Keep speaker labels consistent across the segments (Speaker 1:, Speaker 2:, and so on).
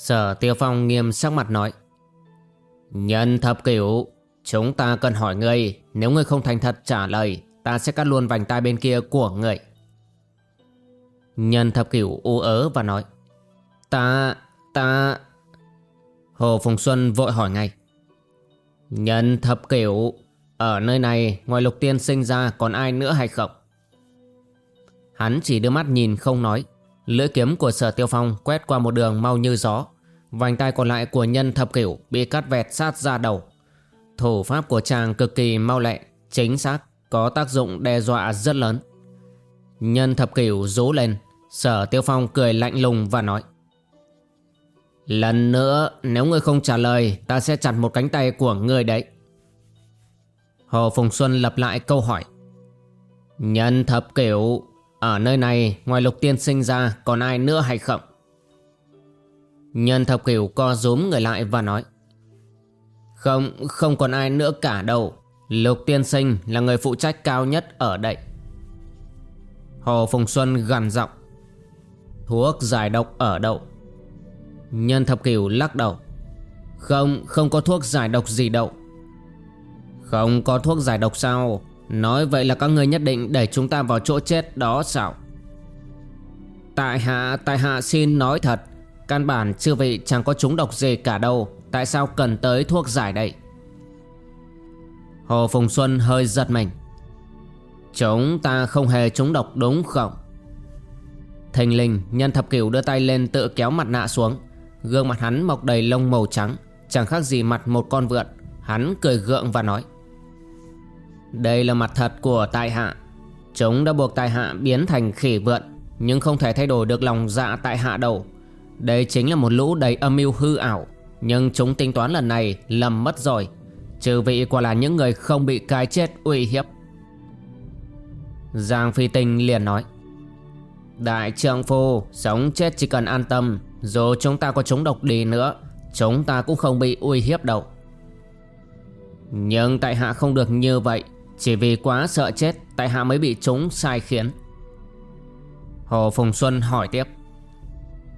Speaker 1: Sở Tiêu Phong nghiêm sắc mặt nói Nhân thập cửu Chúng ta cần hỏi ngươi Nếu ngươi không thành thật trả lời Ta sẽ cắt luôn vành tai bên kia của ngươi. Nhân thập cửu u ớ và nói Ta, ta Hồ Phùng Xuân vội hỏi ngay Nhân thập cửu Ở nơi này ngoài lục tiên sinh ra còn ai nữa hay không? Hắn chỉ đưa mắt nhìn không nói Lưỡi kiếm của sở tiêu phong quét qua một đường mau như gió. Vành tay còn lại của nhân thập cửu bị cắt vẹt sát ra đầu. Thủ pháp của chàng cực kỳ mau lẹ, chính xác, có tác dụng đe dọa rất lớn. Nhân thập cửu rú lên Sở tiêu phong cười lạnh lùng và nói Lần nữa nếu ngươi không trả lời Ta sẽ chặt một cánh tay của ngươi đấy. Hồ Phùng Xuân lập lại câu hỏi Nhân thập cửu ở nơi này ngoài lục tiên sinh ra còn ai nữa hay không? Nhân thập cửu co rúm người lại và nói Không, không còn ai nữa cả đâu Lục tiên sinh là người phụ trách cao nhất ở đây Hồ Phùng Xuân gằn giọng Thuốc giải độc ở đâu? Nhân thập cửu lắc đầu Không, không có thuốc giải độc gì đâu Không có thuốc giải độc sao Nói vậy là các người nhất định đẩy chúng ta vào chỗ chết đó sao? Tại hạ, tại hạ xin nói thật. Căn bản chưa vị chẳng có chúng độc gì cả đâu. Tại sao cần tới thuốc giải đây? Hồ Phùng Xuân hơi giật mình. Chúng ta không hề trúng độc đúng không? Thành linh nhân thập cửu đưa tay lên tự kéo mặt nạ xuống. Gương mặt hắn mọc đầy lông màu trắng Chẳng khác gì mặt một con vượn. Hắn cười gượng và nói đây là mặt thật của tại hạ. Chúng đã buộc tại hạ biến thành khỉ vượn, Nhưng không thể thay đổi được lòng dạ tại hạ đâu. Đây chính là một lũ đầy âm mưu hư ảo, Nhưng chúng tính toán lần này lầm mất rồi, Trừ vị quả là những người không bị cái chết uy hiếp. Giang Phi Tinh liền nói, Đại trượng phu, Sống chết chỉ cần an tâm, Dù chúng ta có chúng độc đi nữa, Chúng ta cũng không bị uy hiếp đâu. Nhưng tại hạ không được như vậy chỉ vì quá sợ chết, Tại hạ mới bị chúng sai khiến. Hồ Phùng Xuân hỏi tiếp.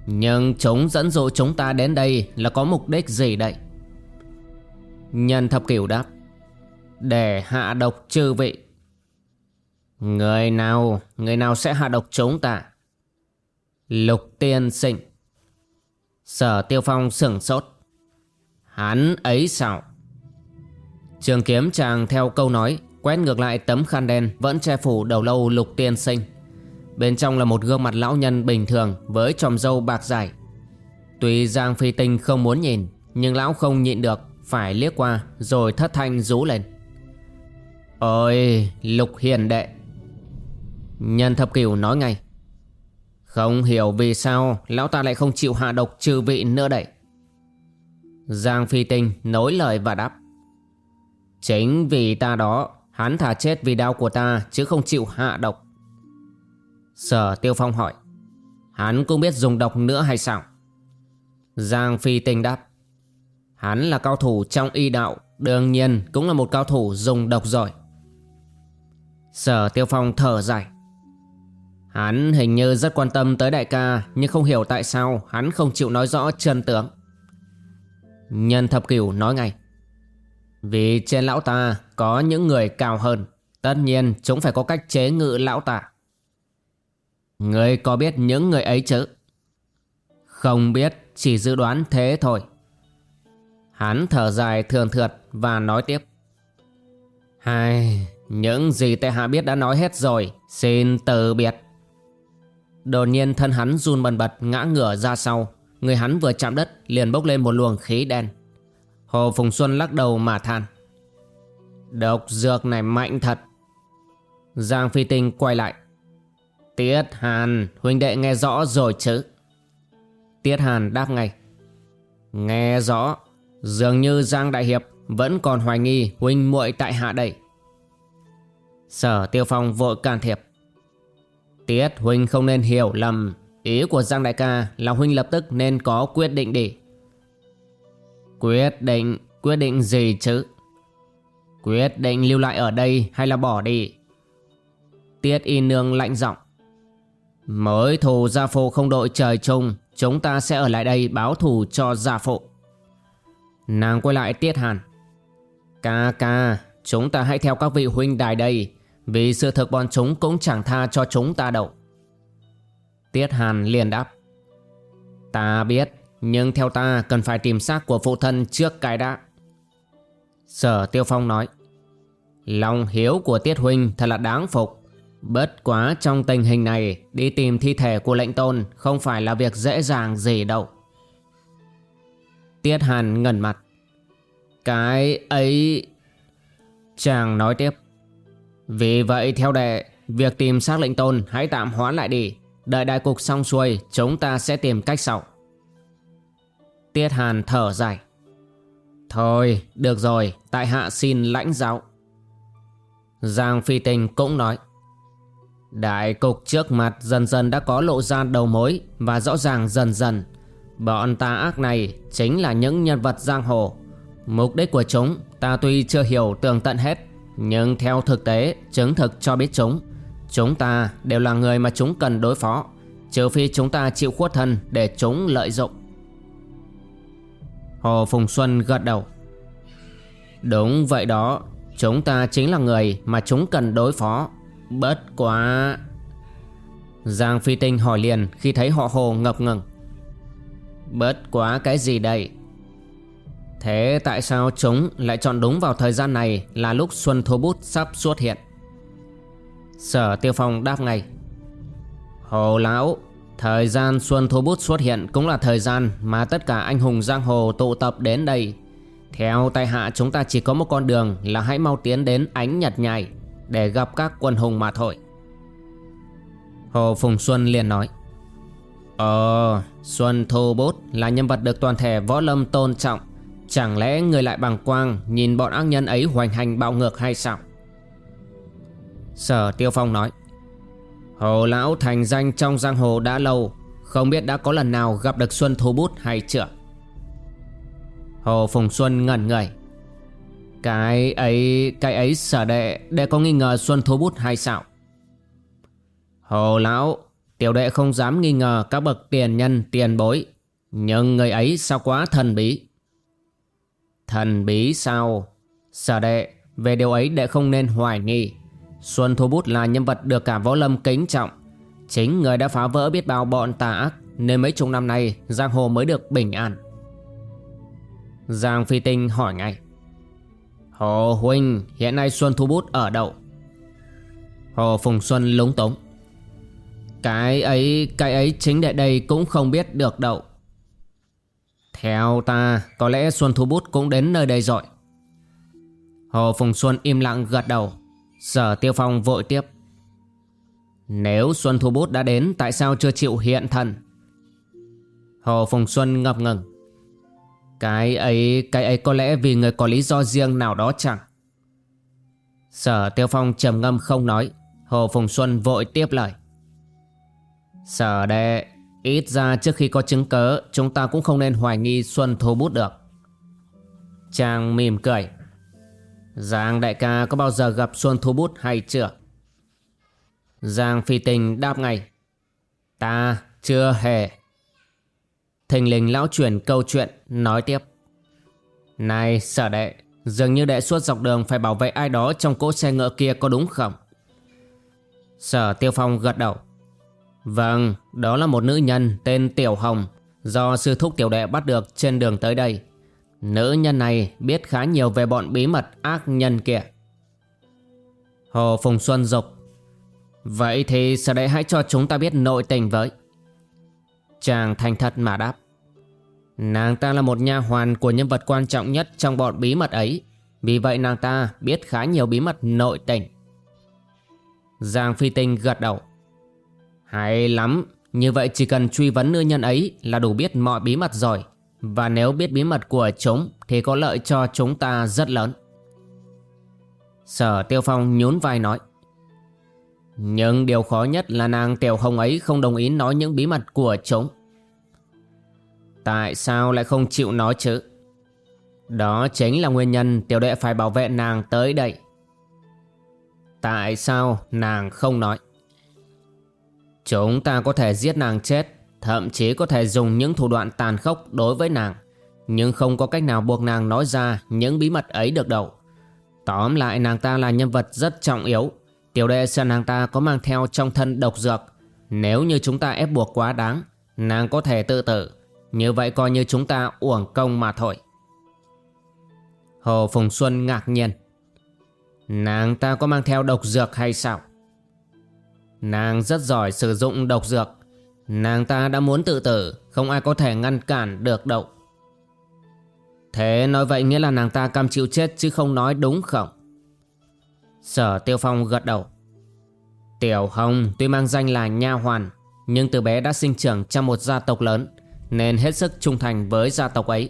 Speaker 1: Nhưng chúng dẫn dụ chúng ta đến đây Là có mục đích gì đây? Nhân thập cửu đáp. Để hạ độc chư vị. Người nào Người nào sẽ hạ độc chúng ta? Lục tiên sinh. Sở tiêu phong sửng sốt. Hắn ấy sao? Trường kiếm chàng theo câu nói Quét ngược lại tấm khăn đen Vẫn che phủ đầu lâu lục tiên sinh. Bên trong là một gương mặt lão nhân bình thường Với tròm râu bạc dài. Tuy Giang Phi Tinh không muốn nhìn, Nhưng lão không nhịn được, Phải liếc qua rồi thất thanh rú lên. Ôi, lục hiền đệ! Nhân thập cửu nói ngay. Không hiểu vì sao Lão ta lại không chịu hạ độc trừ vị nữa đấy. Giang Phi Tinh nối lời và đáp. Chính vì ta đó Hắn thả chết vì đau của ta, chứ không chịu hạ độc. Sở Tiêu Phong hỏi, Hắn cũng biết dùng độc nữa hay sao? Giang Phi Tinh đáp, Hắn là cao thủ trong y đạo, Đương nhiên cũng là một cao thủ dùng độc rồi. Sở Tiêu Phong thở dài, Hắn hình như rất quan tâm tới đại ca, Nhưng không hiểu tại sao hắn không chịu nói rõ chân tướng. Nhân thập cửu nói ngay vì trên lão ta có những người cao hơn, Tất nhiên chúng phải có cách chế ngự lão ta. Người có biết những người ấy chứ? Không biết, Chỉ dự đoán thế thôi. Hắn thở dài thường thượt Và nói tiếp. Hai, Những gì tệ hạ biết đã nói hết rồi, Xin từ biệt. Đột nhiên thân hắn run bần bật ngã ngửa ra sau. Người hắn vừa chạm đất liền bốc lên một luồng khí đen. Hồ Phùng Xuân lắc đầu mà than. Độc dược này mạnh thật. Giang Phi Tinh quay lại. Tiết Hàn, huynh đệ nghe rõ rồi chứ? Tiết Hàn đáp ngay. Nghe rõ. Dường như Giang Đại Hiệp Vẫn còn hoài nghi huynh muội tại hạ đây. Sở Tiêu Phong vội can thiệp. Tiết huynh không nên hiểu lầm. Ý của Giang Đại ca là huynh lập tức nên có quyết định đi. Quyết định, quyết định gì chứ? Quyết định lưu lại ở đây hay là bỏ đi? Tiết y nương lạnh giọng. Mới thù gia phụ không đội trời chung Chúng ta sẽ ở lại đây báo thù cho gia phụ. Nàng quay lại Tiết Hàn. Ca ca Chúng ta hãy theo các vị huynh đài đây Vì sự thực bọn chúng cũng chẳng tha cho chúng ta đâu. Tiết Hàn liền đáp. Ta biết. Nhưng theo ta, cần phải tìm xác của phụ thân trước cái đã. Sở Tiêu Phong nói, Lòng hiếu của Tiết Huynh thật là đáng phục. Bất quá trong tình hình này, Đi tìm thi thể của lệnh tôn Không phải là việc dễ dàng gì đâu. Tiết Hàn ngẩn mặt. Cái ấy Chàng nói tiếp, Vì vậy theo đệ, Việc tìm xác lệnh tôn hãy tạm hoãn lại đi. Đợi đại cục xong xuôi, Chúng ta sẽ tìm cách sau. Tiết Hàn thở dài. Thôi, được rồi, Tại hạ xin lãnh giáo. Giang Phi Tình cũng nói. Đại cục trước mặt dần dần đã có lộ ra đầu mối Và rõ ràng dần dần. Bọn ta ác này chính là những nhân vật giang hồ. Mục đích của chúng, ta tuy chưa hiểu tường tận hết, Nhưng theo thực tế, chứng thực cho biết chúng. Chúng ta đều là người mà chúng cần đối phó, Trừ phi chúng ta chịu khuất thân để chúng lợi dụng. Hồ Phùng Xuân gật đầu. Đúng vậy đó, Chúng ta chính là người mà chúng cần đối phó. Bất quá. Giang Phi Tinh hỏi liền khi thấy họ Hồ ngập ngừng. Bất quá cái gì đây? Thế tại sao chúng lại chọn đúng vào thời gian này là lúc Xuân Thô Bút sắp xuất hiện? Sở Tiêu Phong đáp ngay. Hồ Lão Thời gian Xuân Thu Bút xuất hiện cũng là thời gian mà tất cả anh hùng giang hồ tụ tập đến đây. Theo tay hạ chúng ta chỉ có một con đường là hãy mau tiến đến ánh nhật Nhảy Để gặp các quân hùng mà thôi. Hồ Phùng Xuân liền nói Ờ, Xuân Thu Bút là nhân vật được toàn thể võ lâm tôn trọng. Chẳng lẽ người lại bằng quang nhìn bọn ác nhân ấy hoành hành bạo ngược hay sao? Sở Tiêu Phong nói Hồ Lão thành danh trong giang hồ đã lâu Không biết đã có lần nào gặp được Xuân Thu Bút hay chưa? Hồ Phùng Xuân ngẩn người. Cái ấy, cái ấy sở đệ Đệ có nghi ngờ Xuân Thu Bút hay sao? Hồ Lão Tiểu đệ không dám nghi ngờ các bậc tiền nhân tiền bối Nhưng người ấy sao quá thần bí? Thần bí sao? Sở đệ Về điều ấy đệ không nên hoài nghi. Xuân Thu Bút là nhân vật được cả võ lâm kính trọng. Chính người đã phá vỡ biết bao bọn tà ác Nên mấy chục năm nay Giang Hồ mới được bình an. Giang Phi Tinh hỏi ngay. Hồ Huynh hiện nay Xuân Thu Bút ở đâu? Hồ Phùng Xuân lúng túng. Cái ấy, cái ấy chính đệ đây cũng không biết được đâu. Theo ta có lẽ Xuân Thu Bút cũng đến nơi đây rồi. Hồ Phùng Xuân im lặng gật đầu. Sở Tiêu Phong vội tiếp. Nếu Xuân Thu Bút đã đến, Tại sao chưa chịu hiện thân? Hồ Phùng Xuân ngập ngừng. Cái ấy Cái ấy có lẽ vì người có lý do riêng nào đó chẳng? Sở Tiêu Phong trầm ngâm không nói. Hồ Phùng Xuân vội tiếp lời. Sở đệ, Ít ra trước khi có chứng cớ, Chúng ta cũng không nên hoài nghi Xuân Thu Bút được. Chàng mỉm cười. Giang đại ca có bao giờ gặp Xuân Thu Bút hay chưa? Giang Phi Tình đáp ngay. Ta chưa hề. Thình lình lão chuyển câu chuyện nói tiếp. Này sở đệ, dường như đệ suốt dọc đường phải bảo vệ ai đó trong cỗ xe ngựa kia có đúng không? Sở Tiêu Phong gật đầu. Vâng, đó là một nữ nhân tên Tiểu Hồng do sư thúc tiểu đệ bắt được trên đường tới đây. Nữ nhân này biết khá nhiều về bọn bí mật ác nhân kia. Hồ Phùng Xuân dục. Vậy thì sở đấy hãy cho chúng ta biết nội tình với. Chàng thành thật mà đáp. Nàng ta là một nha hoàn của nhân vật quan trọng nhất trong bọn bí mật ấy. Vì vậy nàng ta biết khá nhiều bí mật nội tình. Giang Phi Tinh gật đầu. Hay lắm, Như vậy chỉ cần truy vấn nữ nhân ấy là đủ biết mọi bí mật rồi. Và nếu biết bí mật của chúng, Thì có lợi cho chúng ta rất lớn. Sở Tiêu Phong nhún vai nói, Nhưng điều khó nhất là nàng Tiểu Hồng ấy không đồng ý nói những bí mật của chúng. Tại sao lại không chịu nói chứ? Đó chính là nguyên nhân tiểu đệ phải bảo vệ nàng tới đây. Tại sao nàng không nói? Chúng ta có thể giết nàng chết Thậm chí có thể dùng những thủ đoạn tàn khốc đối với nàng. Nhưng không có cách nào buộc nàng nói ra những bí mật ấy được đâu. Tóm lại, nàng ta là nhân vật rất trọng yếu. Tiểu đệ sợ nàng ta có mang theo trong thân độc dược. Nếu như chúng ta ép buộc quá đáng, Nàng có thể tự tử. Như vậy coi như chúng ta uổng công mà thôi. Hồ Phùng Xuân ngạc nhiên. Nàng ta có mang theo độc dược hay sao? Nàng rất giỏi sử dụng độc dược. Nàng ta đã muốn tự tử Không ai có thể ngăn cản được đâu Thế nói vậy nghĩa là nàng ta cam chịu chết chứ không nói đúng không? Sở Tiêu Phong gật đầu. Tiểu Hồng tuy mang danh là nha hoàn, nhưng từ bé đã sinh trưởng trong một gia tộc lớn, nên hết sức trung thành với gia tộc ấy.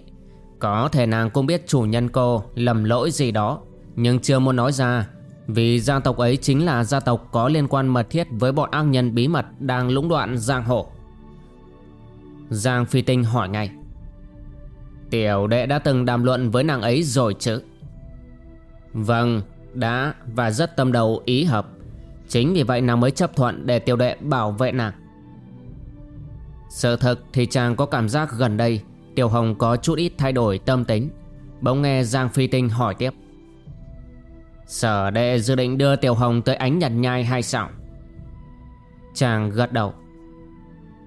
Speaker 1: Có thể nàng cũng biết chủ nhân cô lầm lỗi gì đó, nhưng chưa muốn nói ra, vì gia tộc ấy chính là gia tộc có liên quan mật thiết với bọn ác nhân bí mật đang lũng đoạn giang hồ. Giang Phi Tinh hỏi ngay. Tiểu đệ đã từng đàm luận với nàng ấy rồi chứ? Vâng Đã và rất tâm đầu, ý hợp. Chính vì vậy nàng mới chấp thuận để tiểu đệ bảo vệ nàng. Sự thật thì chàng có cảm giác gần đây, Tiểu Hồng có chút ít thay đổi tâm tính. Bỗng nghe Giang Phi Tinh hỏi tiếp. Sở đệ dự định đưa Tiểu Hồng tới ánh nhật nhai hay sao Chàng gật đầu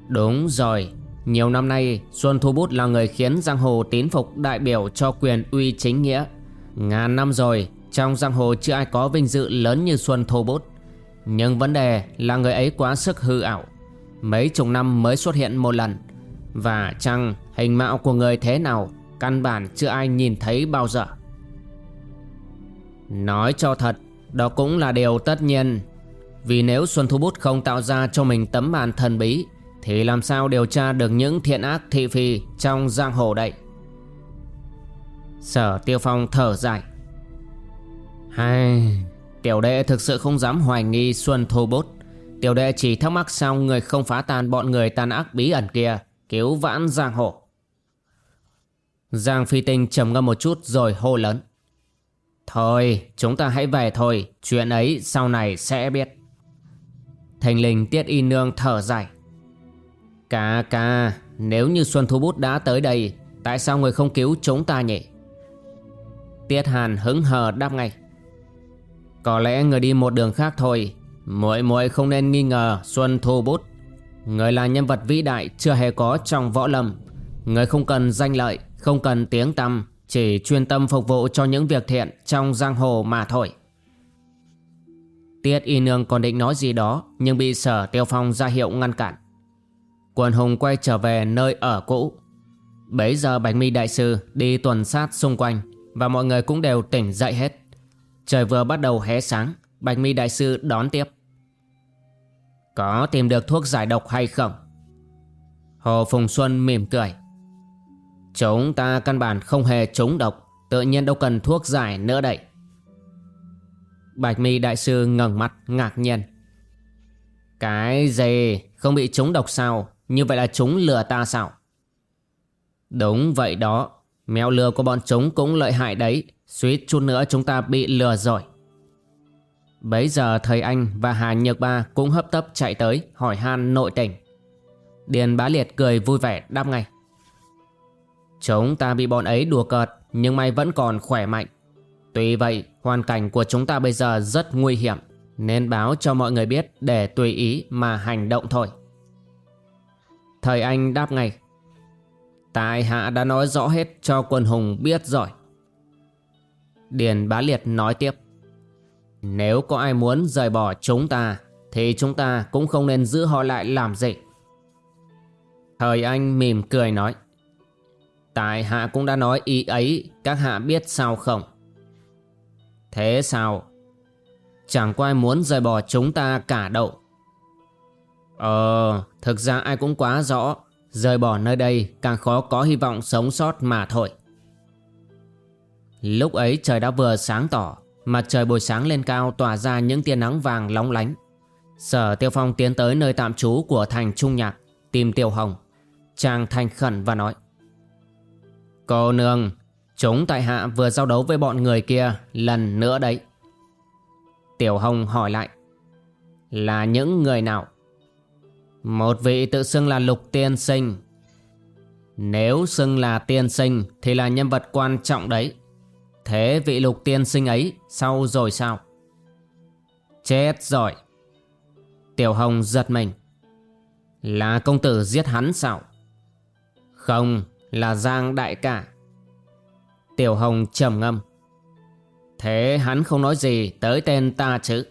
Speaker 1: Đúng rồi nhiều năm nay, Xuân Thu Bút là người khiến giang hồ tín phục đại biểu cho quyền uy chính nghĩa. Ngàn năm rồi, trong giang hồ chưa ai có vinh dự lớn như Xuân Thu Bút. Nhưng vấn đề là người ấy quá sức hư ảo. Mấy chục năm mới xuất hiện một lần. Và chăng hình mạo của người thế nào, căn bản chưa ai nhìn thấy bao giờ. Nói cho thật, đó cũng là điều tất nhiên. Vì nếu Xuân Thu Bút không tạo ra cho mình tấm màn thần bí thì làm sao điều tra được những thiện ác thị phi trong giang hồ đây? Sở Tiêu Phong thở dài. Hay Tiểu đệ thực sự không dám hoài nghi Xuân Thu Bút. Tiểu đệ chỉ thắc mắc sao người không phá tan bọn người tàn ác bí ẩn kia Cứu vãn giang hồ. Giang Phi Tinh trầm ngâm một chút rồi hô lớn. Thôi, chúng ta hãy về thôi. Chuyện ấy sau này sẽ biết. Thành linh tiết y nương thở dài. Ca ca Nếu như Xuân Thu Bút đã tới đây, Tại sao người không cứu chúng ta nhỉ? Tiết Hàn hứng hờ đáp ngay. Có lẽ người đi một đường khác thôi. Muội muội không nên nghi ngờ Xuân Thu Bút. Người là nhân vật vĩ đại chưa hề có trong võ lâm. Người không cần danh lợi, Không cần tiếng tăm. Chỉ chuyên tâm phục vụ cho những việc thiện Trong giang hồ mà thôi. Tiết Y Nương còn định nói gì đó, Nhưng bị sở Tiêu Phong ra hiệu ngăn cản. Quần hùng quay trở về nơi ở cũ. Bấy giờ Bạch Mi Đại Sư đi tuần sát xung quanh Và mọi người cũng đều tỉnh dậy hết. Trời vừa bắt đầu hé sáng, Bạch Mi Đại Sư đón tiếp. Có tìm được thuốc giải độc hay không? Hồ Phùng Xuân mỉm cười. Chúng ta căn bản không hề trúng độc. Tự nhiên đâu cần thuốc giải nữa đậy Bạch Mi Đại Sư ngẩng mặt, ngạc nhiên. Cái gì? Không bị trúng độc sao? Như vậy là chúng lừa ta sao? Đúng vậy đó. Mèo lừa của bọn chúng cũng lợi hại đấy. Suýt chút nữa chúng ta bị lừa rồi. Bấy giờ thầy anh và Hà Nhược Ba cũng hấp tấp chạy tới, hỏi han nội tình. Điền bá liệt cười vui vẻ, đáp ngay. Chúng ta bị bọn ấy đùa cợt, nhưng may vẫn còn khỏe mạnh. Tuy vậy, hoàn cảnh của chúng ta bây giờ rất nguy hiểm, Nên báo cho mọi người biết để tùy ý mà hành động thôi. Thầy anh đáp ngay, Tại hạ đã nói rõ hết cho quân hùng biết rồi. Điền bá liệt nói tiếp, Nếu có ai muốn rời bỏ chúng ta, Thì chúng ta cũng không nên giữ họ lại làm gì. Thời anh mỉm cười nói Tại hạ cũng đã nói ý ấy, Các hạ biết sao không? Thế sao? Chẳng có ai muốn rời bỏ chúng ta cả đậu Ờ Thực ra ai cũng quá rõ, Rời bỏ nơi đây càng khó có hy vọng sống sót mà thôi. Lúc ấy trời đã vừa sáng tỏ, Mặt trời buổi sáng lên cao tỏa ra những tia nắng vàng lóng lánh. Sở Tiêu Phong tiến tới nơi tạm trú của thành Trung Nhạc, Tìm Tiêu Hồng. Chàng thành khẩn và nói Cô nương, Chúng tại hạ vừa giao đấu với bọn người kia lần nữa đấy. Tiểu Hồng hỏi lại, Là những người nào? Một vị tự xưng là Lục Tiên Sinh. Nếu xưng là tiên sinh Thì là nhân vật quan trọng đấy. Thế vị Lục Tiên Sinh ấy Sau rồi sao? Chết rồi. Tiểu Hồng giật mình. Là công tử giết hắn sao? Không là Giang Đại Cả. Tiểu Hồng trầm ngâm. Thế hắn không nói gì tới tên ta chứ?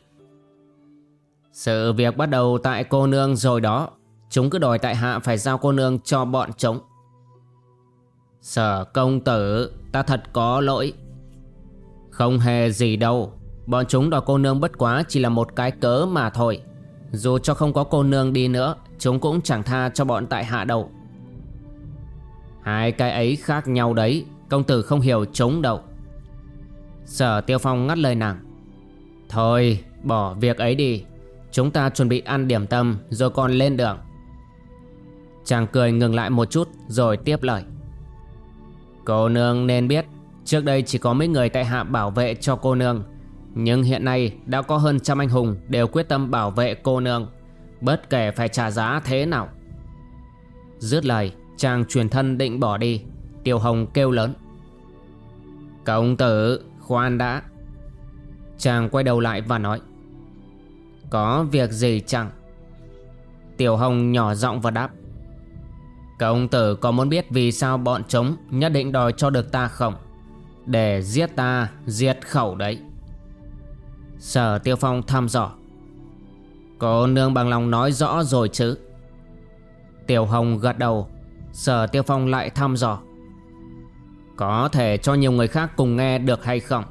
Speaker 1: Sự việc bắt đầu tại cô nương rồi đó. Chúng cứ đòi tại hạ phải giao cô nương cho bọn chúng. Sở công tử, Ta thật có lỗi. Không hề gì đâu. Bọn chúng đòi cô nương bất quá chỉ là một cái cớ mà thôi. Dù cho không có cô nương đi nữa, Chúng cũng chẳng tha cho bọn tại hạ đâu. Hai cái ấy khác nhau đấy. Công tử không hiểu chống đậu. Sở Tiêu Phong ngắt lời nàng. Thôi, bỏ việc ấy đi. Chúng ta chuẩn bị ăn điểm tâm, Rồi còn lên đường. Chàng cười ngừng lại một chút, Rồi tiếp lời. Cô nương nên biết, Trước đây chỉ có mấy người tại hạ bảo vệ cho cô nương. Nhưng hiện nay đã có hơn trăm anh hùng Đều quyết tâm bảo vệ cô nương. Bất kể phải trả giá thế nào. Dứt lời Chàng truyền thân định bỏ đi, Tiêu Hồng kêu lớn. Công tử, khoan đã. Chàng quay đầu lại và nói, Có việc gì chẳng Tiểu Hồng nhỏ giọng và đáp Công tử có muốn biết vì sao bọn chúng nhất định đòi cho được ta không? Để giết ta, giết khẩu đấy. Sở Tiêu Phong thăm dò, Cô nương bằng lòng nói rõ rồi chứ? Tiểu Hồng gật đầu Sở Tiêu Phong lại thăm dò. Có thể cho nhiều người khác cùng nghe được hay không?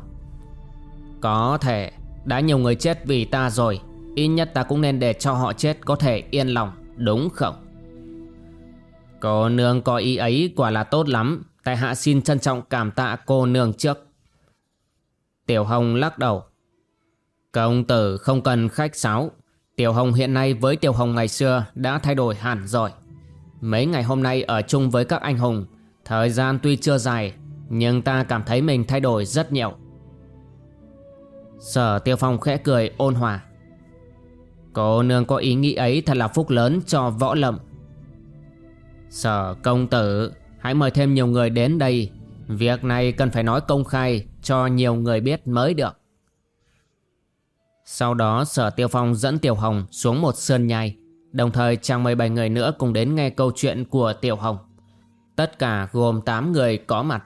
Speaker 1: Có thể. Đã nhiều người chết vì ta rồi. Ít nhất ta cũng nên để cho họ chết có thể yên lòng, Đúng không? Cô nương có ý ấy quả là tốt lắm. Tại hạ xin trân trọng cảm tạ cô nương trước. Tiểu Hồng lắc đầu. Công tử không cần khách sáo. Tiểu Hồng hiện nay với Tiểu Hồng ngày xưa đã thay đổi hẳn rồi. Mấy ngày hôm nay ở chung với các anh hùng, Thời gian tuy chưa dài, Nhưng ta cảm thấy mình thay đổi rất nhiều. Sở Tiêu Phong khẽ cười ôn hòa. Cô nương có ý nghĩ ấy thật là phúc lớn cho võ lâm. Sở công tử, Hãy mời thêm nhiều người đến đây. Việc này cần phải nói công khai Cho nhiều người biết mới được. Sau đó, sở tiêu phong dẫn Tiểu Hồng xuống một sơn nhai. Đồng thời chàng mời bảy người nữa cùng đến nghe câu chuyện của Tiểu Hồng. Tất cả gồm 8 người có mặt.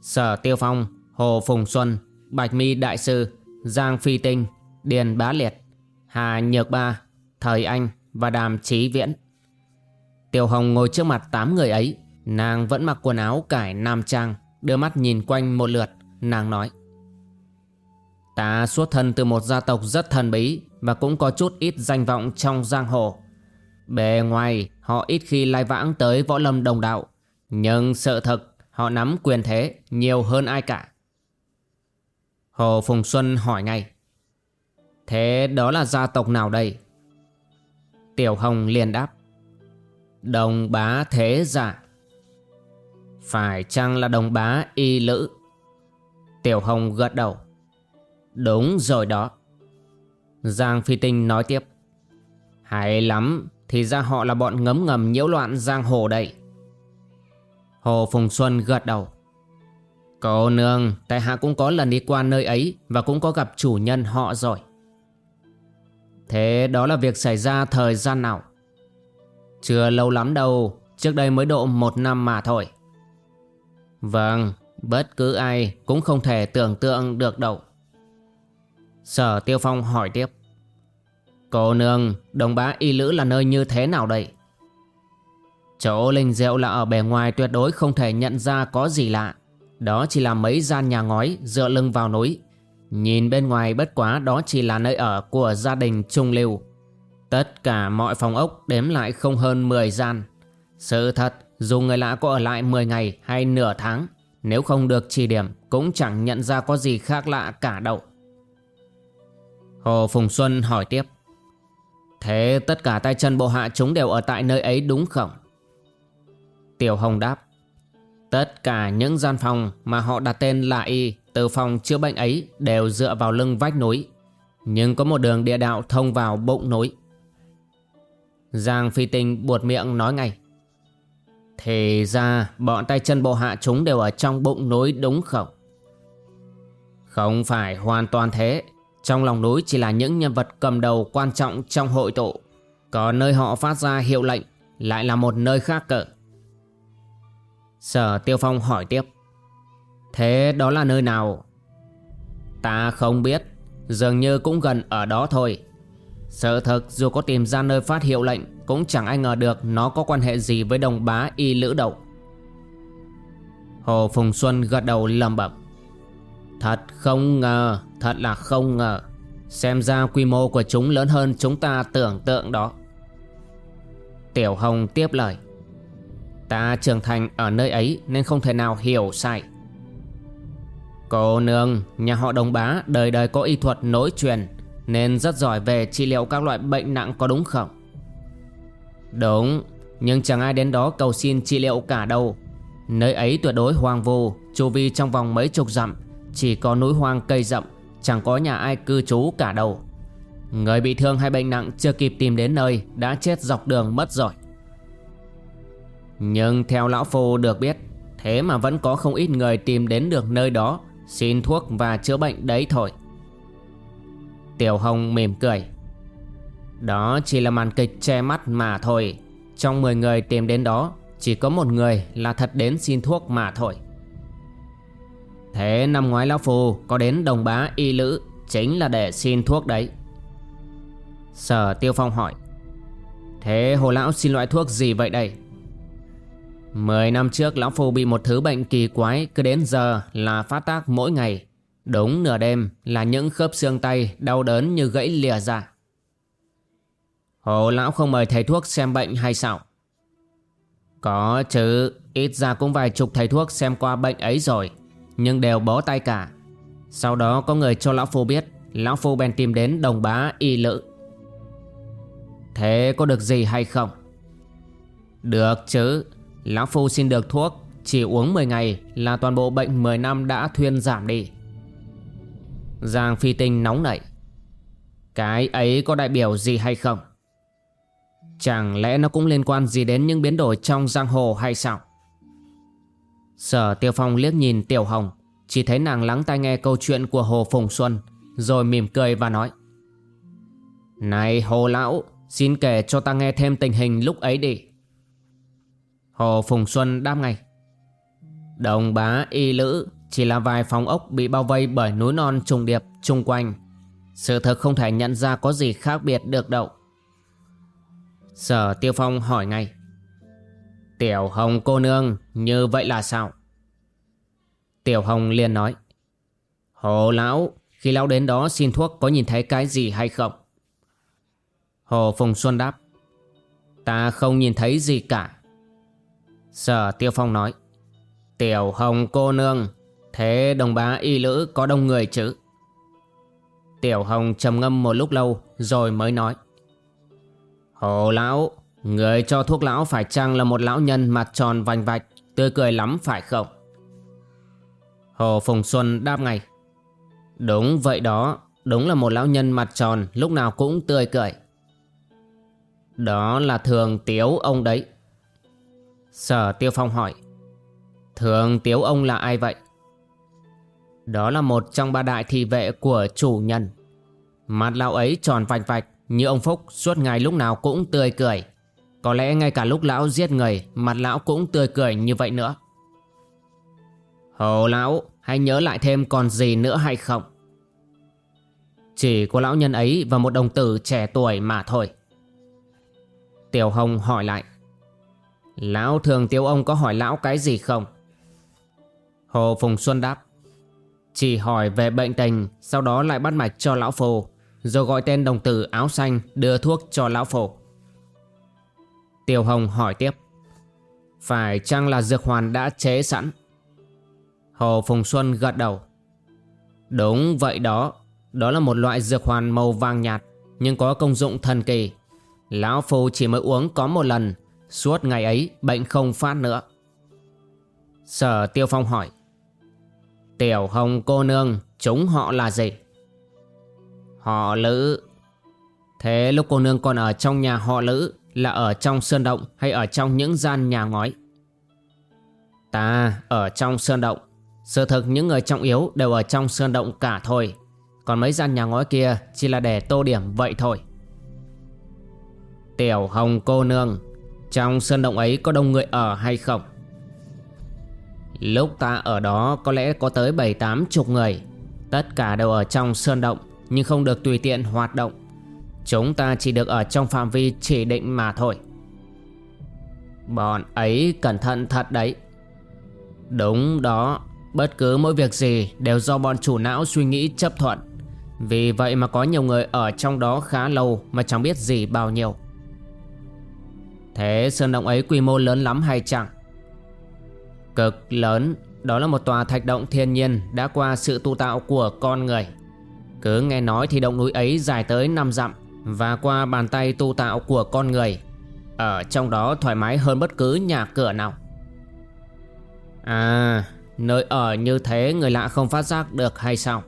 Speaker 1: Sở Tiêu Phong, Hồ Phùng Xuân, Bạch Mi Đại Sư, Giang Phi Tinh, Điền Bá Liệt, Hà Nhược Ba, Thời Anh và Đàm Chí Viễn. Tiểu Hồng ngồi trước mặt 8 người ấy. Nàng vẫn mặc quần áo cải nam trang Đưa mắt nhìn quanh một lượt. Nàng nói Ta xuất thân từ một gia tộc rất thần bí Và cũng có chút ít danh vọng trong giang hồ. Bề ngoài, họ ít khi lai vãng tới võ lâm đồng đạo. Nhưng sự thật, họ nắm quyền thế nhiều hơn ai cả. Hồ Phùng Xuân hỏi ngay. Thế đó là gia tộc nào đây? Tiểu Hồng liền đáp. Đồng bá thế giả Phải chăng là đồng bá y lữ? Tiểu Hồng gật đầu. Đúng rồi đó. Giang Phi Tinh nói tiếp. Hay lắm. Thì ra họ là bọn ngấm ngầm nhiễu loạn giang hồ đây Hồ Phùng Xuân gật đầu. Cô nương, Tại hạ cũng có lần đi qua nơi ấy Và cũng có gặp chủ nhân họ rồi. Thế đó là việc xảy ra thời gian nào? Chưa lâu lắm đâu, Trước đây mới độ một năm mà thôi. Vâng Bất cứ ai cũng không thể tưởng tượng được đâu. Sở Tiêu Phong hỏi tiếp. Cô nương, đồng bá y lữ là nơi như thế nào đây? Chỗ linh diệu là ở bề ngoài tuyệt đối không thể nhận ra có gì lạ. Đó chỉ là mấy gian nhà ngói dựa lưng vào núi. Nhìn bên ngoài bất quá đó chỉ là nơi ở của gia đình Trung Lưu. Tất cả mọi phòng ốc đếm lại không hơn 10 gian. Sự thật, dù người lạ có ở lại 10 ngày hay nửa tháng, nếu không được chỉ điểm cũng chẳng nhận ra có gì khác lạ cả đâu. Hồ Phùng Xuân hỏi tiếp. Thế tất cả tay chân bộ hạ chúng đều ở tại nơi ấy đúng không? Tiểu Hồng đáp. Tất cả những gian phòng mà họ đặt tên là Y từ phòng chữa bệnh ấy đều dựa vào lưng vách núi. Nhưng có một đường địa đạo thông vào bụng núi. Giang Phi Tinh buột miệng nói ngay. Thì ra bọn tay chân bộ hạ chúng đều ở trong bụng núi đúng không? Không phải hoàn toàn thế. Trong lòng núi chỉ là những nhân vật cầm đầu quan trọng trong hội tụ. có nơi họ phát ra hiệu lệnh, lại là một nơi khác cỡ. Sở Tiêu Phong hỏi tiếp. Thế đó là nơi nào? Ta không biết. Dường như cũng gần ở đó thôi. Sự thực dù có tìm ra nơi phát hiệu lệnh, Cũng chẳng ai ngờ được nó có quan hệ gì với đồng bá y lữ đậu Hồ Phùng Xuân gật đầu lầm bẩm Thật không ngờ Thật là không ngờ Xem ra quy mô của chúng lớn hơn chúng ta tưởng tượng đó Tiểu Hồng tiếp lời Ta trưởng thành ở nơi ấy nên không thể nào hiểu sai Cô nương, nhà họ đồng bá đời đời có y thuật nối truyền nên rất giỏi về trị liệu các loại bệnh nặng có đúng không? Đúng, nhưng chẳng ai đến đó cầu xin trị liệu cả đâu. Nơi ấy tuyệt đối hoang vu, chu vi trong vòng mấy chục dặm, chỉ có núi hoang cây rậm, chẳng có nhà ai cư trú cả đâu. Người bị thương hay bệnh nặng chưa kịp tìm đến nơi đã chết dọc đường mất rồi. Nhưng theo lão phu được biết, thế mà vẫn có không ít người tìm đến được nơi đó, xin thuốc và chữa bệnh đấy thôi. Tiểu Hồng mỉm cười Đó chỉ là màn kịch che mắt mà thôi Trong 10 người tìm đến đó Chỉ có một người là thật đến xin thuốc mà thôi Thế năm ngoái Lão phu có đến đồng bá y lữ Chính là để xin thuốc đấy Sở Tiêu Phong hỏi Thế Hồ Lão xin loại thuốc gì vậy đây? Mười năm trước Lão Phu bị một thứ bệnh kỳ quái Cứ đến giờ là phát tác mỗi ngày Đúng nửa đêm là những khớp xương tay đau đớn như gãy lìa ra. Hồ lão không mời thầy thuốc xem bệnh hay sao? Có chứ, ít ra cũng vài chục thầy thuốc xem qua bệnh ấy rồi, nhưng đều bó tay cả. Sau đó có người cho lão phu biết, lão phu bèn tìm đến đồng bá y lữ. Thế có được gì hay không? Được chứ, lão phu xin được thuốc, chỉ uống 10 ngày là toàn bộ bệnh 10 năm đã thuyên giảm đi. Giang Phi Tinh nóng nảy Cái ấy có đại biểu gì hay không? Chẳng lẽ nó cũng liên quan gì đến những biến đổi trong giang hồ hay sao? Sở Tiêu Phong liếc nhìn Tiểu Hồng, Chỉ thấy nàng lắng tai nghe câu chuyện của Hồ Phùng Xuân, Rồi mỉm cười và nói, Này Hồ Lão, Xin kể cho ta nghe thêm tình hình lúc ấy đi. Hồ Phùng Xuân đáp ngay, Đồng bá, y lữ, chỉ là vài phòng ốc bị bao vây bởi núi non trùng điệp chung quanh. Sự thật không thể nhận ra có gì khác biệt được đâu. Sở Tiêu Phong hỏi ngay Tiểu Hồng cô nương như vậy là sao? Tiểu Hồng liền nói Hồ Lão Khi Lão đến đó xin thuốc có nhìn thấy cái gì hay không? Hồ Phùng Xuân đáp Ta không nhìn thấy gì cả Sở Tiêu Phong nói Tiểu Hồng cô nương Thế đồng bá y lữ có đông người chứ? Tiểu Hồng trầm ngâm một lúc lâu rồi mới nói. Hồ lão, người cho thuốc lão phải chăng là một lão nhân mặt tròn vành vạch, tươi cười lắm phải không? Hồ Phùng Xuân đáp ngay. Đúng vậy đó, đúng là một lão nhân mặt tròn lúc nào cũng tươi cười. Đó là thường tiếu ông đấy. Sở Tiêu Phong hỏi. Thường tiếu ông là ai vậy? Đó là một trong ba đại thị vệ của chủ nhân Mặt lão ấy tròn vạch vạch Như ông Phúc suốt ngày lúc nào cũng tươi cười có lẽ ngay cả lúc lão giết người, Mặt lão cũng tươi cười như vậy nữa. Hồ lão, Hãy nhớ lại thêm còn gì nữa hay không? Chỉ có lão nhân ấy và một đồng tử trẻ tuổi mà thôi. Tiểu Hồng hỏi lại. Lão thường tiêu ông có hỏi lão cái gì không? Hồ Phùng Xuân đáp. Chỉ hỏi về bệnh tình, Sau đó lại bắt mạch cho lão phù, Rồi gọi tên đồng tử áo xanh Đưa thuốc cho lão phù. Tiêu Hồng hỏi tiếp. Phải chăng là dược hoàn đã chế sẵn? Hồ Phùng Xuân gật đầu. Đúng vậy đó. Đó là một loại dược hoàn màu vàng nhạt, Nhưng có công dụng thần kỳ. Lão Phu chỉ mới uống có một lần. Suốt ngày ấy, bệnh không phát nữa. Sở Tiêu Phong hỏi. Tiểu Hồng cô nương, Chúng họ là gì? Họ Lữ. Thế lúc cô nương còn ở trong nhà họ Lữ là ở trong sơn động Hay ở trong những gian nhà ngói? Ta, ở trong sơn động. Sự thực những người trọng yếu Đều ở trong sơn động cả thôi. Còn mấy gian nhà ngói kia Chỉ là để tô điểm vậy thôi. Tiểu Hồng cô nương, Trong sơn động ấy có đông người ở hay không? Lúc ta ở đó có lẽ có tới 7-8 chục người. Tất cả đều ở trong sơn động, Nhưng không được tùy tiện hoạt động. Chúng ta chỉ được ở trong phạm vi chỉ định mà thôi. Bọn ấy cẩn thận thật đấy. Đúng đó Bất cứ mỗi việc gì đều do bọn chủ não suy nghĩ chấp thuận. Vì vậy mà có nhiều người ở trong đó khá lâu mà chẳng biết gì bao nhiêu. Thế sơn động ấy quy mô lớn lắm hay chẳng? Cực lớn, đó là một tòa thạch động thiên nhiên đã qua sự tu tạo của con người. Cứ nghe nói thì động núi ấy dài tới 5 dặm và qua bàn tay tu tạo của con người. Ở trong đó thoải mái hơn bất cứ nhà cửa nào. À, nơi ở như thế người lạ không phát giác được hay sao?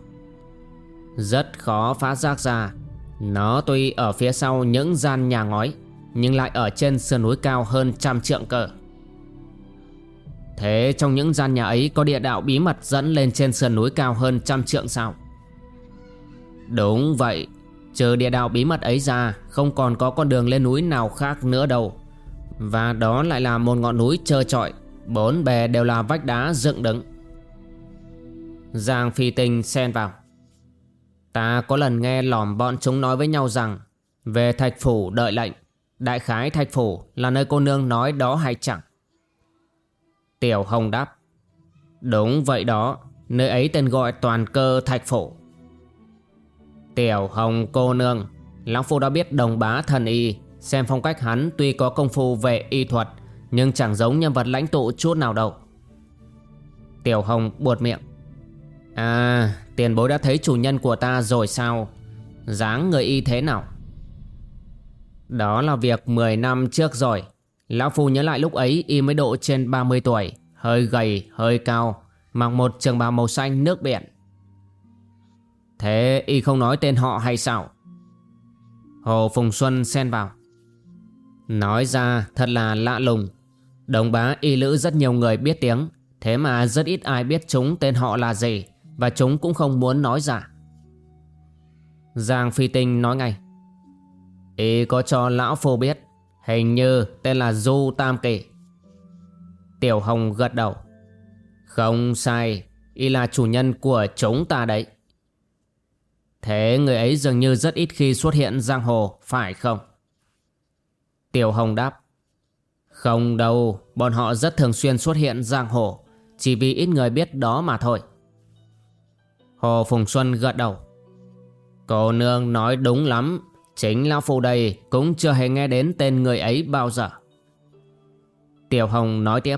Speaker 1: Rất khó phát giác ra. Nó tuy ở phía sau những gian nhà ngói nhưng lại ở trên sườn núi cao hơn trăm trượng cờ Thế trong những gian nhà ấy có địa đạo bí mật dẫn lên trên sườn núi cao hơn trăm trượng sao? Đúng vậy, trừ địa đạo bí mật ấy ra không còn có con đường lên núi nào khác nữa đâu. Và đó lại là một ngọn núi trơ trọi, bốn bề đều là vách đá dựng đứng. Giang phi tinh xen vào. Ta có lần nghe lỏm bọn chúng nói với nhau rằng về thạch phủ đợi lệnh Đại khái thạch phủ là nơi cô nương nói đó hay chẳng? Tiểu Hồng đáp. Đúng vậy đó, nơi ấy tên gọi toàn cơ thạch phủ. Tiểu Hồng cô nương, Lão Phu đã biết đồng bá thần y, xem phong cách hắn tuy có công phu về y thuật, nhưng chẳng giống nhân vật lãnh tụ chút nào đâu. Tiểu Hồng buột miệng. À, tiền bối đã thấy chủ nhân của ta rồi sao? dáng người y thế nào? Đó là việc 10 năm trước rồi. Lão Phu nhớ lại lúc ấy y mới độ trên 30 tuổi, hơi gầy, hơi cao, mặc một trường bào màu xanh nước biển. Thế y không nói tên họ hay sao? Hồ Phùng Xuân xen vào. Nói ra thật là lạ lùng. Đồng bá y lữ rất nhiều người biết tiếng, thế mà rất ít ai biết chúng tên họ là gì, và chúng cũng không muốn nói ra. Giang Phi Tinh nói ngay. Y có cho lão phu biết Hình như tên là Du Tam Kỳ Tiểu Hồng gật đầu Không sai Y là chủ nhân của chúng ta đấy Thế người ấy dường như rất ít khi xuất hiện giang hồ, Phải không? Tiểu Hồng đáp. Không đâu, Bọn họ rất thường xuyên xuất hiện giang hồ, Chỉ vì ít người biết đó mà thôi. Hồ Phùng Xuân gật đầu. Cô nương nói đúng lắm, Chính Lão phụ đây cũng chưa hề nghe đến tên người ấy bao giờ. Tiểu Hồng nói tiếp.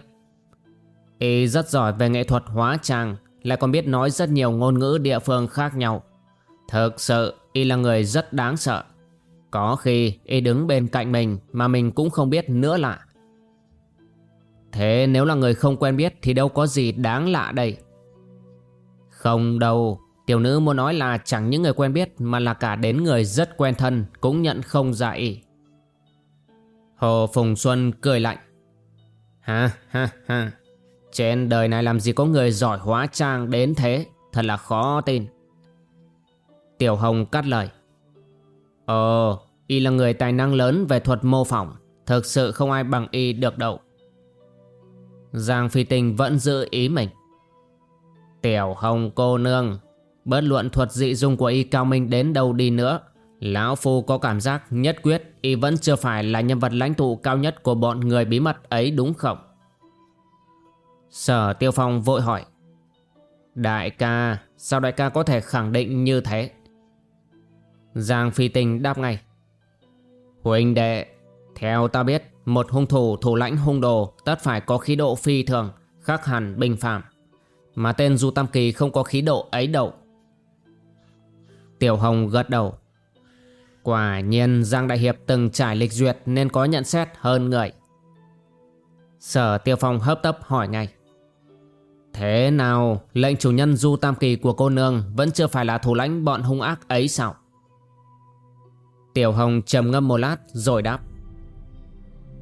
Speaker 1: Y rất giỏi về nghệ thuật hóa trang, Lại còn biết nói rất nhiều ngôn ngữ địa phương khác nhau. Thực sự Y là người rất đáng sợ Có khi Y đứng bên cạnh mình Mà mình cũng không biết nữa lạ Thế nếu là người không quen biết Thì đâu có gì đáng lạ đây Không đâu Tiểu nữ muốn nói là chẳng những người quen biết mà là cả đến người rất quen thân cũng nhận không dạy. Hồ Phùng Xuân cười lạnh. Ha ha ha, trên đời này làm gì có người giỏi hóa trang đến thế, thật là khó tin. Tiểu Hồng cắt lời. Ồ, y là người tài năng lớn về thuật mô phỏng, thực sự không ai bằng y được đâu. Giang Phi Tinh vẫn giữ ý mình. Tiểu Hồng cô nương Bất luận thuật dị dung của y cao minh đến đâu đi nữa Lão Phu có cảm giác nhất quyết Y vẫn chưa phải là nhân vật lãnh tụ cao nhất Của bọn người bí mật ấy đúng không Sở Tiêu Phong vội hỏi Đại ca Sao đại ca có thể khẳng định như thế Giang Phi Tình đáp ngay. Huỳnh đệ, Theo ta biết, Một hung thủ thủ lãnh hung đồ, Tất phải có khí độ phi thường, Khác hẳn bình phạm. Mà tên Du Tam Kỳ không có khí độ ấy đâu. Tiểu Hồng gật đầu. Quả nhiên Giang Đại Hiệp từng trải lịch duyệt Nên có nhận xét hơn người. Sở Tiêu Phong hấp tấp hỏi ngay. Thế nào, lệnh chủ nhân Du Tam Kỳ của cô nương Vẫn chưa phải là thủ lãnh bọn hung ác ấy sao? Tiểu Hồng trầm ngâm một lát rồi đáp.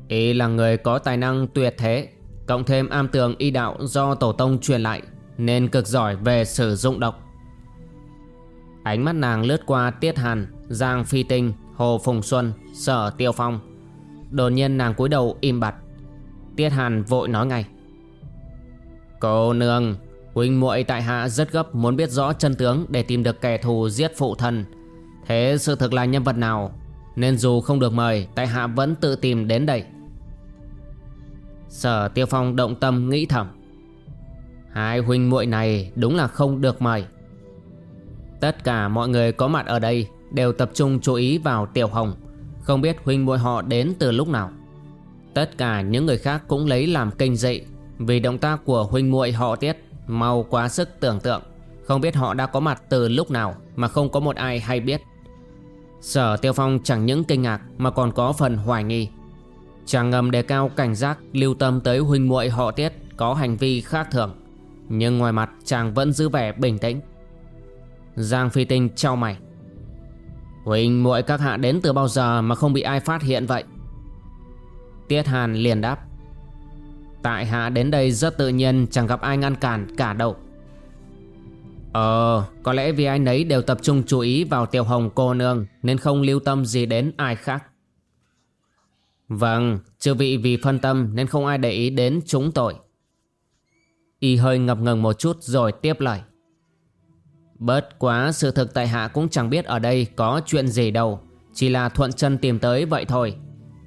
Speaker 1: Y là người có tài năng tuyệt thế Cộng thêm am tường y đạo do tổ tông truyền lại Nên cực giỏi về sử dụng độc. Ánh mắt nàng lướt qua Tiết Hàn, Giang Phi Tinh, Hồ Phùng Xuân, Sở Tiêu Phong. Đột nhiên nàng cúi đầu im bặt. Tiết Hàn vội nói ngay. Cô nương Huynh muội tại hạ rất gấp muốn biết rõ chân tướng Để tìm được kẻ thù giết phụ thân Thế sự thực là nhân vật nào? Nên dù không được mời, Tại hạ vẫn tự tìm đến đây. Sở Tiêu Phong động tâm nghĩ thầm. Hai huynh muội này đúng là không được mời. Tất cả mọi người có mặt ở đây Đều tập trung chú ý vào Tiểu Hồng. Không biết huynh muội họ đến từ lúc nào. Tất cả những người khác cũng lấy làm kinh dị Vì động tác của huynh muội họ Tiết Mau quá sức tưởng tượng. Không biết họ đã có mặt từ lúc nào Mà không có một ai hay biết. Sở Tiêu Phong chẳng những kinh ngạc Mà còn có phần hoài nghi. Chàng ngầm đề cao cảnh giác, Lưu tâm tới huynh muội họ Tiết Có hành vi khác thường, Nhưng ngoài mặt chàng vẫn giữ vẻ bình tĩnh. Giang Phi Tinh trao mày. Huynh muội các hạ đến từ bao giờ Mà không bị ai phát hiện vậy? Tiết Hàn liền đáp. Tại hạ đến đây rất tự nhiên, Chẳng gặp ai ngăn cản cả đâu. Ờ Có lẽ vì ai nấy đều tập trung chú ý vào Tiểu Hồng cô nương, Nên không lưu tâm gì đến ai khác. Vâng Chư vị vì phân tâm Nên không ai để ý đến chúng tội. Y hơi ngập ngừng một chút rồi tiếp lời. Bớt quá sự thực tại hạ cũng chẳng biết ở đây có chuyện gì đâu, Chỉ là thuận chân tìm tới vậy thôi.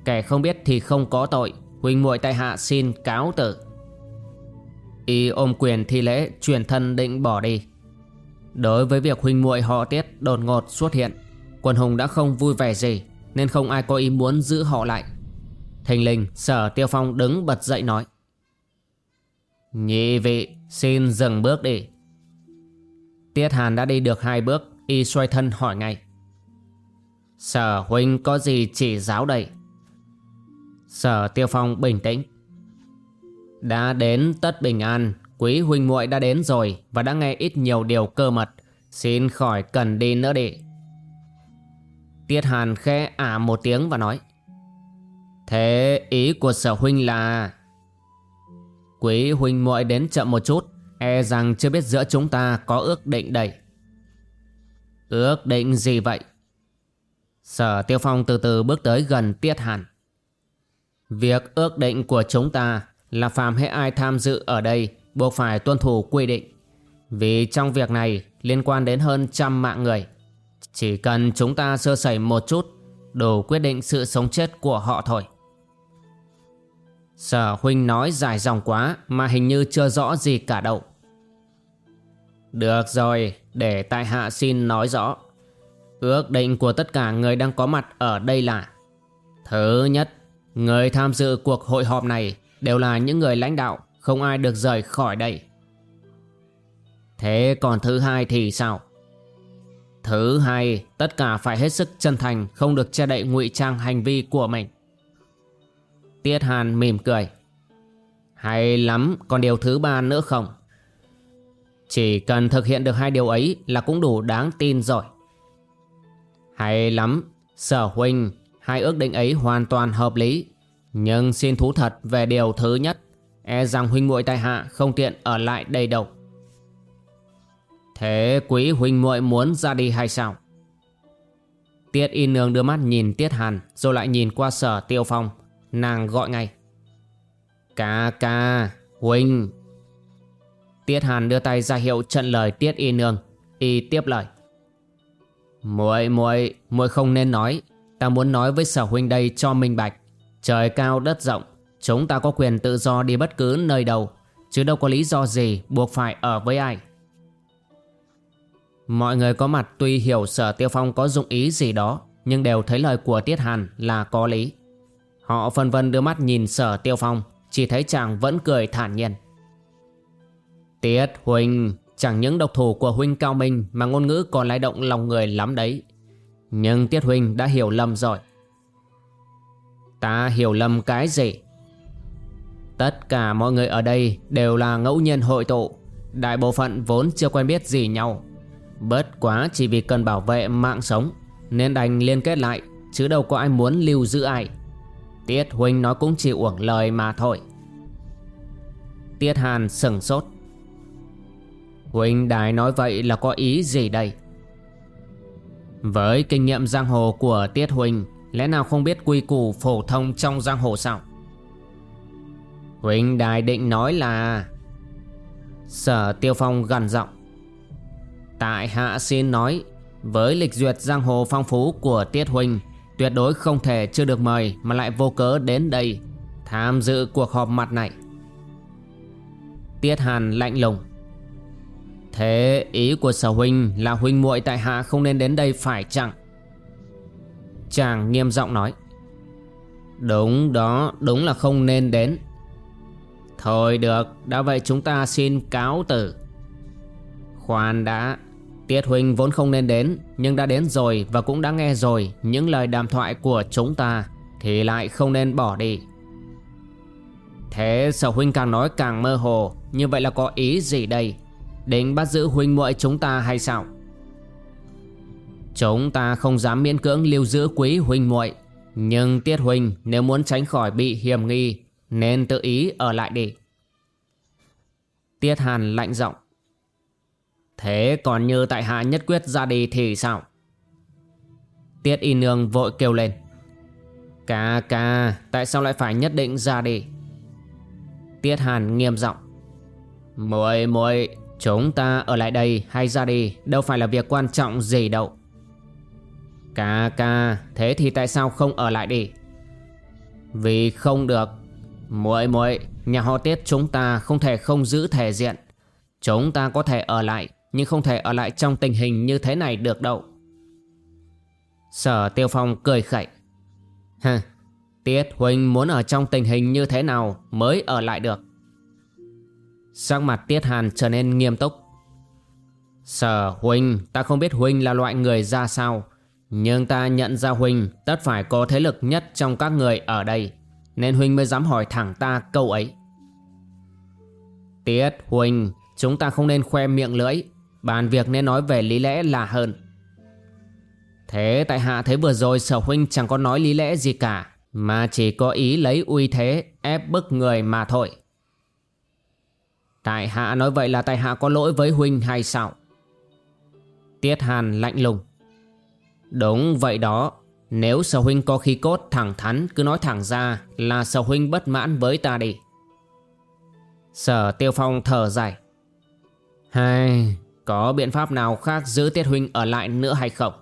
Speaker 1: Kẻ không biết thì không có tội, Huynh muội tại hạ xin cáo tử. Y ôm quyền thi lễ truyền thân định bỏ đi. Đối với việc huynh muội họ tiết đột ngột xuất hiện Quần hùng đã không vui vẻ gì, Nên không ai có ý muốn giữ họ lại. Thình linh sở tiêu phong đứng bật dậy nói, Nhị vị, xin dừng bước đi. Tiết Hàn đã đi được hai bước, Y xoay thân hỏi ngay, Sở huynh có gì chỉ giáo đây? Sở Tiêu Phong bình tĩnh, Đã đến tất bình an Quý huynh muội đã đến rồi Và đã nghe ít nhiều điều cơ mật. Xin khỏi cần đi nữa đi Tiết Hàn khẽ ả một tiếng và nói, Thế ý của sở huynh là Quý huynh muội đến chậm một chút E rằng chưa biết giữa chúng ta có ước định đây. Ước định gì vậy? Sở Tiêu Phong từ từ bước tới gần Tiết Hàn. Việc ước định của chúng ta là phàm hết ai tham dự ở đây buộc phải tuân thủ quy định. Vì trong việc này liên quan đến hơn trăm mạng người. Chỉ cần chúng ta sơ sẩy một chút đủ quyết định sự sống chết của họ thôi. Sở huynh nói dài dòng quá mà hình như chưa rõ gì cả đâu. Được rồi, để tại hạ xin nói rõ. Ước định của tất cả người đang có mặt ở đây là Thứ nhất, người tham dự cuộc hội họp này đều là những người lãnh đạo, không ai được rời khỏi đây. Thế còn thứ hai thì sao? Thứ hai, tất cả phải hết sức chân thành, không được che đậy ngụy trang hành vi của mình. Tiết Hàn mỉm cười. Hay lắm, còn điều thứ ba nữa không? Chỉ cần thực hiện được hai điều ấy là cũng đủ đáng tin rồi. Hay lắm, sở huynh, hai ước định ấy hoàn toàn hợp lý. Nhưng xin thú thật về điều thứ nhất, e rằng huynh muội tại hạ không tiện ở lại đây đâu. Thế quý huynh muội muốn ra đi hay sao? Tiết y nương đưa mắt nhìn Tiết Hàn rồi lại nhìn qua sở tiêu phong. Nàng gọi ngay. Ca ca, huynh, Tiết Hàn đưa tay ra hiệu trận lời Tiết Y Nương. y tiếp lời muội muội muội không nên nói ta muốn nói với sở huynh đây cho minh bạch trời cao đất rộng chúng ta có quyền tự do đi bất cứ nơi đâu, chứ đâu có lý do gì buộc phải ở với ai. Mọi người có mặt tuy hiểu sở tiêu phong có dụng ý gì đó, nhưng đều thấy lời của tiết hàn là có lý. Họ phân vân đưa mắt nhìn sở tiêu phong, chỉ thấy chàng vẫn cười thản nhiên. Tiết huynh Chẳng những độc thủ của huynh cao minh Mà ngôn ngữ còn lay động lòng người lắm đấy. Nhưng Tiết huynh đã hiểu lầm rồi. Ta hiểu lầm cái gì? Tất cả mọi người ở đây Đều là ngẫu nhiên hội tụ. Đại bộ phận vốn chưa quen biết gì nhau. Bớt quá chỉ vì cần bảo vệ mạng sống, Nên đành liên kết lại, Chứ đâu có ai muốn lưu giữ ai. Tiết huynh nói cũng chỉ uổng lời mà thôi. Tiết Hàn sừng sốt. Huynh đài nói vậy là có ý gì đây? Với kinh nghiệm giang hồ của Tiết Huynh Lẽ nào không biết quy củ phổ thông trong giang hồ sao? Huynh đài định nói là Sở Tiêu Phong gần giọng Tại hạ xin nói Với lịch duyệt giang hồ phong phú của Tiết Huynh Tuyệt đối không thể chưa được mời Mà lại vô cớ đến đây Tham dự cuộc họp mặt này Tiết Hàn lạnh lùng Thế ý của sở huynh là huynh muội tại hạ không nên đến đây phải chăng? Chàng nghiêm giọng nói Đúng đó, đúng là không nên đến Thôi được, đã vậy chúng ta xin cáo tử Khoan đã Tiết huynh vốn không nên đến Nhưng đã đến rồi và cũng đã nghe rồi Những lời đàm thoại của chúng ta Thì lại không nên bỏ đi. Thế sở huynh càng nói càng mơ hồ Như vậy là có ý gì đây? Định bắt giữ huynh muội chúng ta hay sao? Chúng ta không dám miễn cưỡng lưu giữ quý huynh muội Nhưng Tiết huynh nếu muốn tránh khỏi bị hiểm nghi nên tự ý ở lại đi. Tiết Hàn lạnh giọng. Thế còn như tại hạ nhất quyết ra đi thì sao? Tiết y nương vội kêu lên. Ca ca, Tại sao lại phải nhất định ra đi? Tiết Hàn nghiêm giọng. Muội muội, Chúng ta ở lại đây hay ra đi Đâu phải là việc quan trọng gì đâu. Ca ca, Thế thì tại sao không ở lại đi? Vì không được muội muội, Nhà họ tiết chúng ta không thể không giữ thể diện. Chúng ta có thể ở lại, Nhưng không thể ở lại trong tình hình như thế này được đâu. Sở Tiêu Phong cười khẩy. Hừ, Tiết Huynh muốn ở trong tình hình như thế nào Mới ở lại được? Sắc mặt Tiết Hàn trở nên nghiêm túc. Sở Huynh Ta không biết Huynh là loại người ra sao, Nhưng ta nhận ra Huynh Tất phải có thế lực nhất trong các người ở đây. Nên Huynh mới dám hỏi thẳng ta câu ấy Tiết Huynh Chúng ta không nên khoe miệng lưỡi Bàn việc nên nói về lý lẽ là hơn Thế tại hạ thấy vừa rồi sở huynh chẳng có nói lý lẽ gì cả, Mà chỉ có ý lấy uy thế, ép bức người mà thôi Tại hạ nói vậy là tại hạ có lỗi với huynh hay sao? Tiết Hàn lạnh lùng. Đúng vậy đó. Nếu sở huynh có khí cốt thẳng thắn cứ nói thẳng ra là sở huynh bất mãn với ta đi. Sở Tiêu Phong thở dài. Hay, có biện pháp nào khác giữ Tiết huynh ở lại nữa hay không?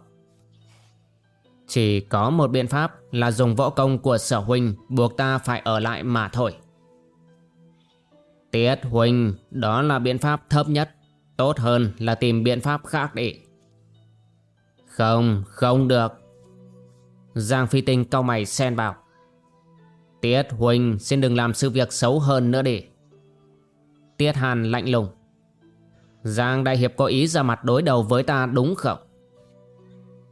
Speaker 1: Chỉ có một biện pháp là dùng võ công của sở huynh buộc ta phải ở lại mà thôi. Tiết huynh, đó là biện pháp thấp nhất. Tốt hơn là tìm biện pháp khác đi. Không, không được. Giang Phi Tinh cau mày xen vào. Tiết Huỳnh, xin đừng làm sự việc xấu hơn nữa đi. Tiết Hàn lạnh lùng. Giang Đại Hiệp có ý ra mặt đối đầu với ta đúng không?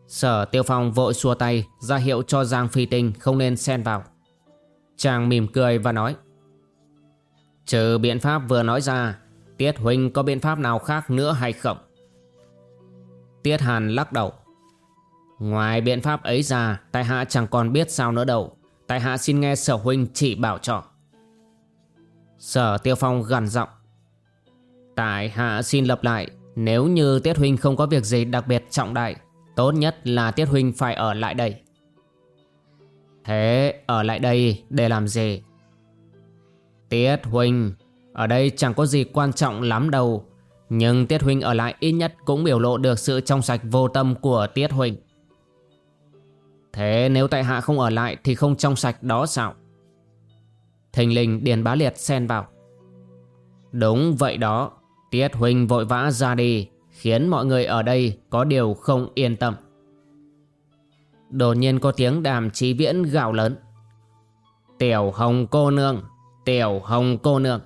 Speaker 1: Sở Tiêu Phong vội xua tay, ra hiệu cho Giang Phi Tinh không nên xen vào. Chàng mỉm cười và nói. Trừ biện pháp vừa nói ra, Tiết Huỳnh có biện pháp nào khác nữa hay không? Tiết Hàn lắc đầu Ngoài biện pháp ấy ra Tại hạ chẳng còn biết sao nữa đâu. Tại hạ xin nghe sở huynh chỉ bảo cho. Sở Tiêu Phong gằn giọng. Tại hạ xin lập lại, Nếu như Tiết Huynh không có việc gì đặc biệt trọng đại, Tốt nhất là Tiết Huynh phải ở lại đây. Thế, ở lại đây để làm gì? Tiết huynh, Ở đây chẳng có gì quan trọng lắm đâu, Nhưng Tiết Huynh ở lại ít nhất cũng biểu lộ được sự trong sạch vô tâm của Tiết Huynh. Thế nếu tại hạ không ở lại thì không trong sạch đó sao? Thình lình Điền Bá Liệt xen vào. Đúng vậy đó, Tiết Huynh vội vã ra đi, Khiến mọi người ở đây có điều không yên tâm. Đột nhiên có tiếng đàm trí viễn gào lớn. Tiểu hồng cô nương, Tiểu hồng cô nương.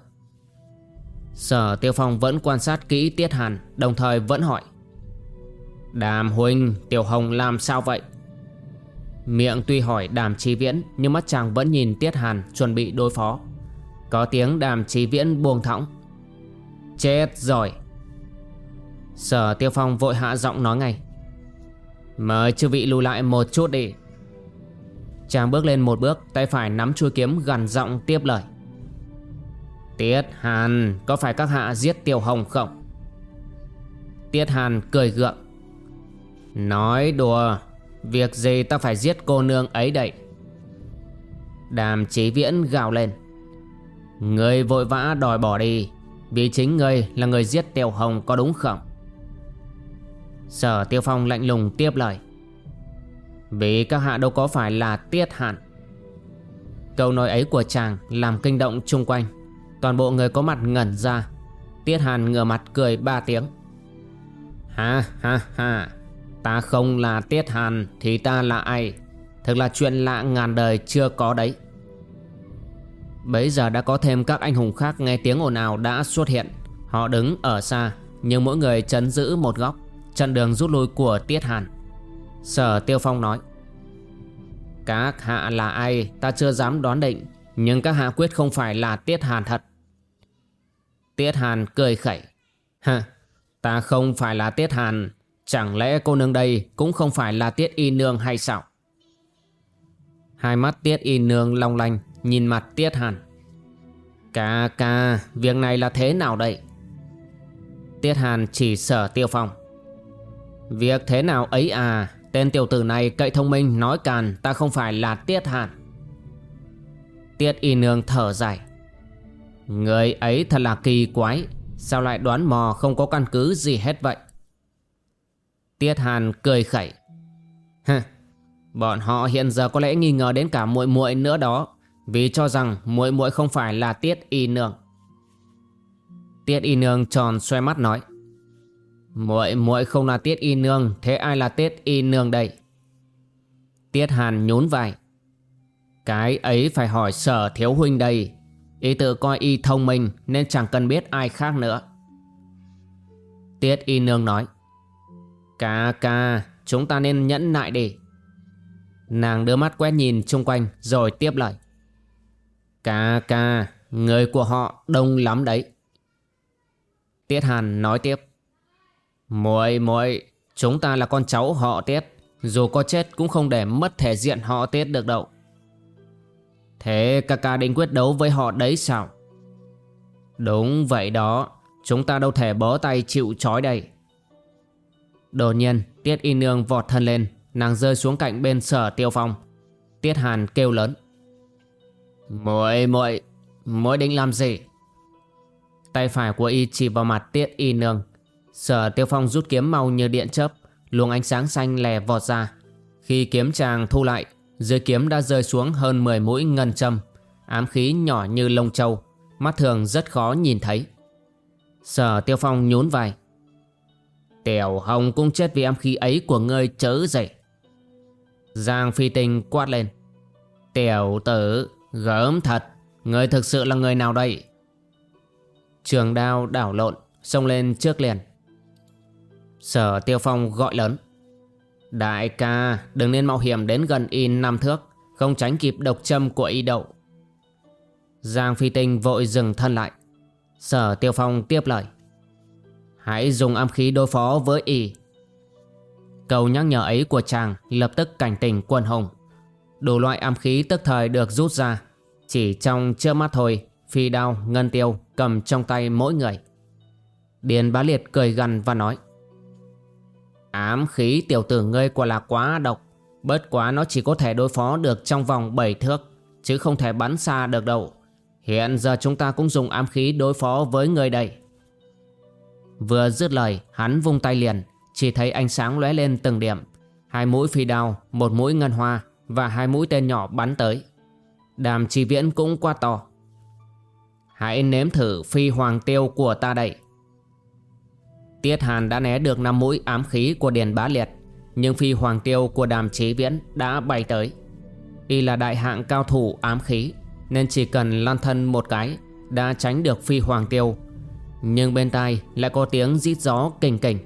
Speaker 1: Sở Tiêu Phong vẫn quan sát kỹ Tiết Hàn, Đồng thời vẫn hỏi. Đàm huynh, Tiểu Hồng làm sao vậy? Miệng tuy hỏi đàm trí viễn, Nhưng mắt chàng vẫn nhìn Tiết Hàn chuẩn bị đối phó. Có tiếng đàm trí viễn buông thõng. Chết rồi. Sở Tiêu Phong vội hạ giọng nói ngay. Mời chư vị lùi lại một chút đi. Chàng bước lên một bước, Tay phải nắm chuôi kiếm gần giọng tiếp lời. Tiết Hàn, Có phải các hạ giết Tiểu Hồng không? Tiết Hàn cười gượng. Nói đùa. Việc gì ta phải giết cô nương ấy đậy Đàm chí viễn gào lên. Người vội vã đòi bỏ đi, Vì chính ngươi là người giết Tiểu Hồng có đúng không? Sở Tiêu Phong lạnh lùng tiếp lời. Vì các hạ đâu có phải là tiết hạn Câu nói ấy của chàng làm kinh động chung quanh. Toàn bộ người có mặt ngẩn ra. Tiết Hàn ngửa mặt cười ba tiếng. Ha ha ha. Ta không là Tiết Hàn Thì ta là ai? Thực là chuyện lạ ngàn đời chưa có đấy. Bấy giờ đã có thêm các anh hùng khác nghe tiếng ồn ào đã xuất hiện. Họ đứng ở xa, Nhưng mỗi người chấn giữ một góc, Chặn đường rút lui của Tiết Hàn. Sở Tiêu Phong nói, Các hạ là ai? Ta chưa dám đoán định, Nhưng các hạ quyết không phải là Tiết Hàn thật. Tiết Hàn cười khẩy Hả Ta không phải là Tiết Hàn Chẳng lẽ cô nương đây cũng không phải là Tiết Y Nương hay sao? Hai mắt Tiết Y Nương long lanh, Nhìn mặt Tiết Hàn. Ca ca, Việc này là thế nào đây? Tiết Hàn chỉ sở tiêu phong. Việc thế nào ấy à? Tên tiểu tử này cậy thông minh, nói càn, Ta không phải là Tiết Hàn. Tiết Y Nương thở dài. Người ấy thật là kỳ quái, Sao lại đoán mò không có căn cứ gì hết vậy? Tiết Hàn cười khẩy. Hừ, Bọn họ hiện giờ có lẽ nghi ngờ đến cả muội muội nữa đó Vì cho rằng muội muội không phải là Tiết Y Nương. Tiết Y Nương tròn xoay mắt nói muội muội không là Tiết Y Nương Thế ai là Tiết Y Nương đây? Tiết Hàn nhún vai Cái ấy phải hỏi sở thiếu huynh đây. Y tự coi y thông minh Nên chẳng cần biết ai khác nữa. Tiết Y Nương nói Ca ca, Chúng ta nên nhẫn nại đi. Nàng đưa mắt quét nhìn chung quanh, Rồi tiếp lời. Ca ca, Người của họ đông lắm đấy. Tiết Hàn nói tiếp. Muội muội, Chúng ta là con cháu họ Tiết. Dù có chết cũng không để mất thể diện họ Tiết được đâu. Thế ca ca định quyết đấu với họ đấy sao? Đúng vậy đó, Chúng ta đâu thể bó tay chịu trói đây. Đột nhiên, Tiết y nương vọt thân lên, Nàng rơi xuống cạnh bên sở tiêu phong. Tiết hàn kêu lớn. Muội muội muội định làm gì? Tay phải của y chỉ vào mặt tiết y nương. Sở tiêu phong rút kiếm mau như điện chớp, Luồng ánh sáng xanh lè vọt ra. Khi kiếm chàng thu lại, Dưới kiếm đã rơi xuống hơn 10 mũi ngân châm, Ám khí nhỏ như lông châu Mắt thường rất khó nhìn thấy. Sở tiêu phong nhún vai. Tiểu Hồng cũng chết vì âm khí ấy của ngươi chớ dậy. Giang Phi Tinh quát lên. Tiểu tử, gớm thật, Ngươi thực sự là người nào đây? Trường đao đảo lộn, Xông lên trước liền. Sở Tiêu Phong gọi lớn. Đại ca, đừng nên mạo hiểm đến gần in năm thước, Không tránh kịp độc châm của y đậu. Giang Phi Tinh vội dừng thân lại. Sở Tiêu Phong tiếp lời. Hãy dùng âm khí đối phó với y. Câu nhắc nhở ấy của chàng lập tức cảnh tỉnh quân hùng. Đủ loại âm khí tức thời được rút ra Chỉ trong chớp mắt thôi Phi đao, ngân tiêu cầm trong tay mỗi người. Điền bá liệt cười gần và nói Ám khí tiểu tử ngươi quả là quá độc Bất quá nó chỉ có thể đối phó được trong vòng 7 thước Chứ không thể bắn xa được đâu. Hiện giờ chúng ta cũng dùng ám khí đối phó với người đây. Vừa dứt lời hắn vung tay liền Chỉ thấy ánh sáng lóe lên từng điểm. Hai mũi phi đao, một mũi ngân hoa Và hai mũi tên nhỏ bắn tới. Đàm chi viễn cũng qua to. Hãy nếm thử phi hoàng tiêu của ta đây. Tiết Hàn đã né được năm mũi ám khí của Điền Bá Liệt Nhưng phi hoàng tiêu của đàm chí viễn đã bay tới. Y là đại hạng cao thủ ám khí Nên chỉ cần lan thân một cái Đã tránh được phi hoàng tiêu nhưng bên tai lại có tiếng rít gió kình kình.